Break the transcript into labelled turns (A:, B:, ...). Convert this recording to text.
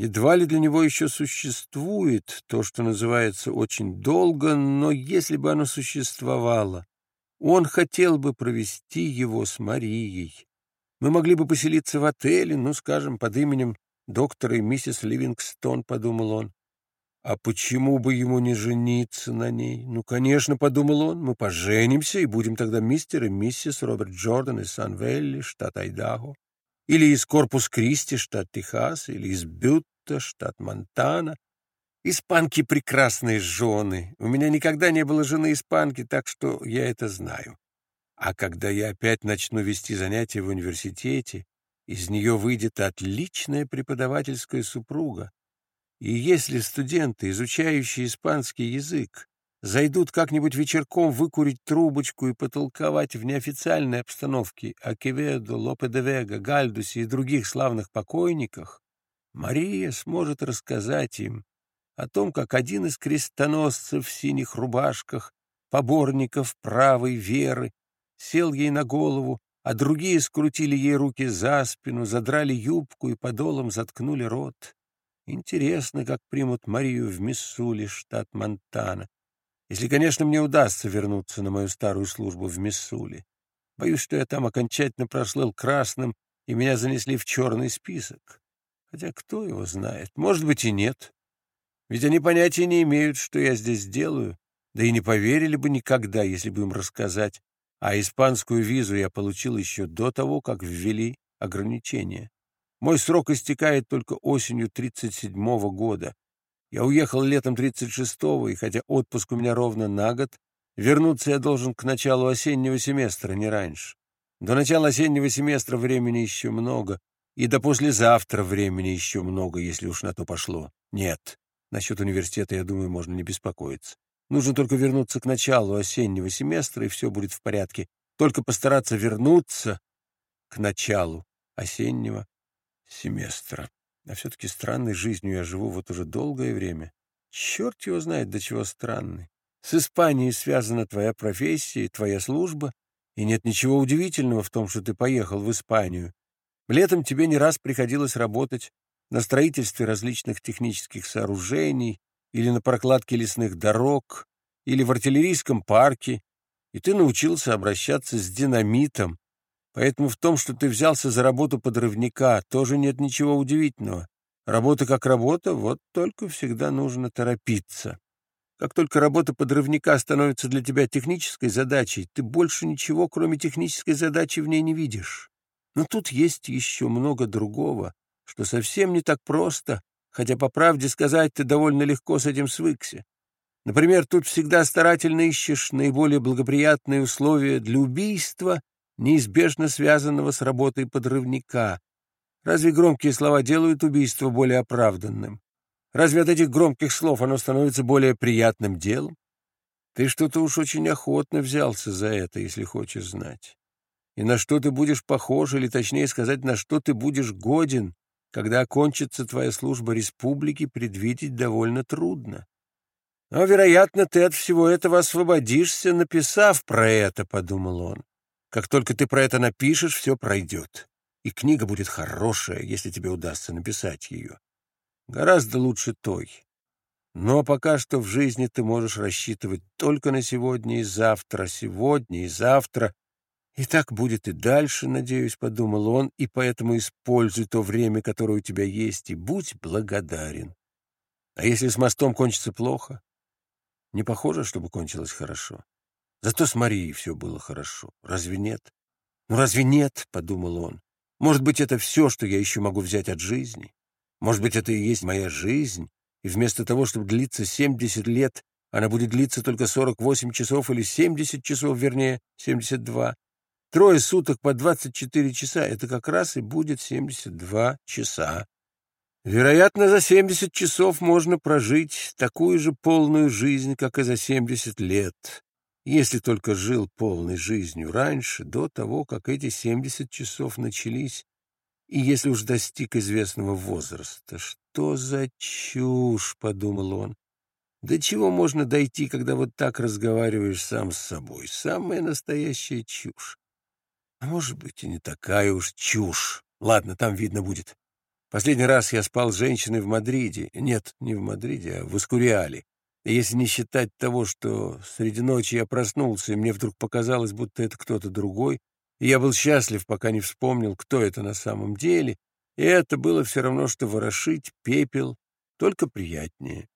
A: Едва ли для него еще существует то, что называется очень долго, но если бы оно существовало, он хотел бы провести его с Марией. Мы могли бы поселиться в отеле, ну, скажем, под именем доктора и миссис Ливингстон, — подумал он. А почему бы ему не жениться на ней? Ну, конечно, — подумал он, — мы поженимся и будем тогда мистер и миссис Роберт Джордан из Сан-Велли, штат Айдахо, или из Корпус Кристи, штат Техас, или из Бютта, штат Монтана. Испанки — прекрасные жены. У меня никогда не было жены испанки, так что я это знаю. А когда я опять начну вести занятия в университете, из нее выйдет отличная преподавательская супруга. И если студенты, изучающие испанский язык, зайдут как-нибудь вечерком выкурить трубочку и потолковать в неофициальной обстановке о Кеведо, Лопе де Вега, Гальдусе и других славных покойниках, Мария сможет рассказать им о том, как один из крестоносцев в синих рубашках, поборников правой веры, сел ей на голову, а другие скрутили ей руки за спину, задрали юбку и подолом заткнули рот. Интересно, как примут Марию в Миссули, штат Монтана. Если, конечно, мне удастся вернуться на мою старую службу в Миссули. Боюсь, что я там окончательно прослыл красным, и меня занесли в черный список. Хотя кто его знает? Может быть, и нет. Ведь они понятия не имеют, что я здесь делаю, да и не поверили бы никогда, если бы им рассказать, а испанскую визу я получил еще до того, как ввели ограничения. Мой срок истекает только осенью 37-го года. Я уехал летом 36-го, и хотя отпуск у меня ровно на год, вернуться я должен к началу осеннего семестра, не раньше. До начала осеннего семестра времени еще много, и до послезавтра времени еще много, если уж на то пошло. Нет, насчет университета, я думаю, можно не беспокоиться. Нужно только вернуться к началу осеннего семестра, и все будет в порядке. Только постараться вернуться к началу осеннего семестра. А все-таки странной жизнью я живу вот уже долгое время. Черт его знает, до чего странный. С Испанией связана твоя профессия твоя служба, и нет ничего удивительного в том, что ты поехал в Испанию. Летом тебе не раз приходилось работать на строительстве различных технических сооружений, или на прокладке лесных дорог, или в артиллерийском парке, и ты научился обращаться с динамитом. Поэтому в том, что ты взялся за работу подрывника, тоже нет ничего удивительного. Работа как работа, вот только всегда нужно торопиться. Как только работа подрывника становится для тебя технической задачей, ты больше ничего, кроме технической задачи, в ней не видишь. Но тут есть еще много другого, что совсем не так просто, хотя, по правде сказать, ты довольно легко с этим свыкся. Например, тут всегда старательно ищешь наиболее благоприятные условия для убийства, неизбежно связанного с работой подрывника. Разве громкие слова делают убийство более оправданным? Разве от этих громких слов оно становится более приятным делом? Ты что-то уж очень охотно взялся за это, если хочешь знать. И на что ты будешь похож, или точнее сказать, на что ты будешь годен, когда окончится твоя служба республике, предвидеть довольно трудно. Но, вероятно, ты от всего этого освободишься, написав про это, — подумал он. Как только ты про это напишешь, все пройдет. И книга будет хорошая, если тебе удастся написать ее. Гораздо лучше той. Но пока что в жизни ты можешь рассчитывать только на сегодня и завтра, сегодня и завтра, и так будет и дальше, надеюсь, — подумал он, — и поэтому используй то время, которое у тебя есть, и будь благодарен. А если с мостом кончится плохо? Не похоже, чтобы кончилось хорошо. Зато с Марией все было хорошо. Разве нет? Ну, разве нет, — подумал он. Может быть, это все, что я еще могу взять от жизни? Может быть, это и есть моя жизнь, и вместо того, чтобы длиться 70 лет, она будет длиться только 48 часов или 70 часов, вернее, 72. Трое суток по 24 часа — это как раз и будет 72 часа. Вероятно, за 70 часов можно прожить такую же полную жизнь, как и за 70 лет, если только жил полной жизнью раньше, до того, как эти 70 часов начались, и если уж достиг известного возраста. «Что за чушь?» — подумал он. «До чего можно дойти, когда вот так разговариваешь сам с собой? Самая настоящая чушь. А может быть, и не такая уж чушь. Ладно, там видно будет. Последний раз я спал с женщиной в Мадриде. Нет, не в Мадриде, а в Искуриале. Если не считать того, что среди ночи я проснулся, и мне вдруг показалось, будто это кто-то другой, и я был счастлив, пока не вспомнил, кто это на самом деле, и это было все равно, что ворошить пепел, только приятнее.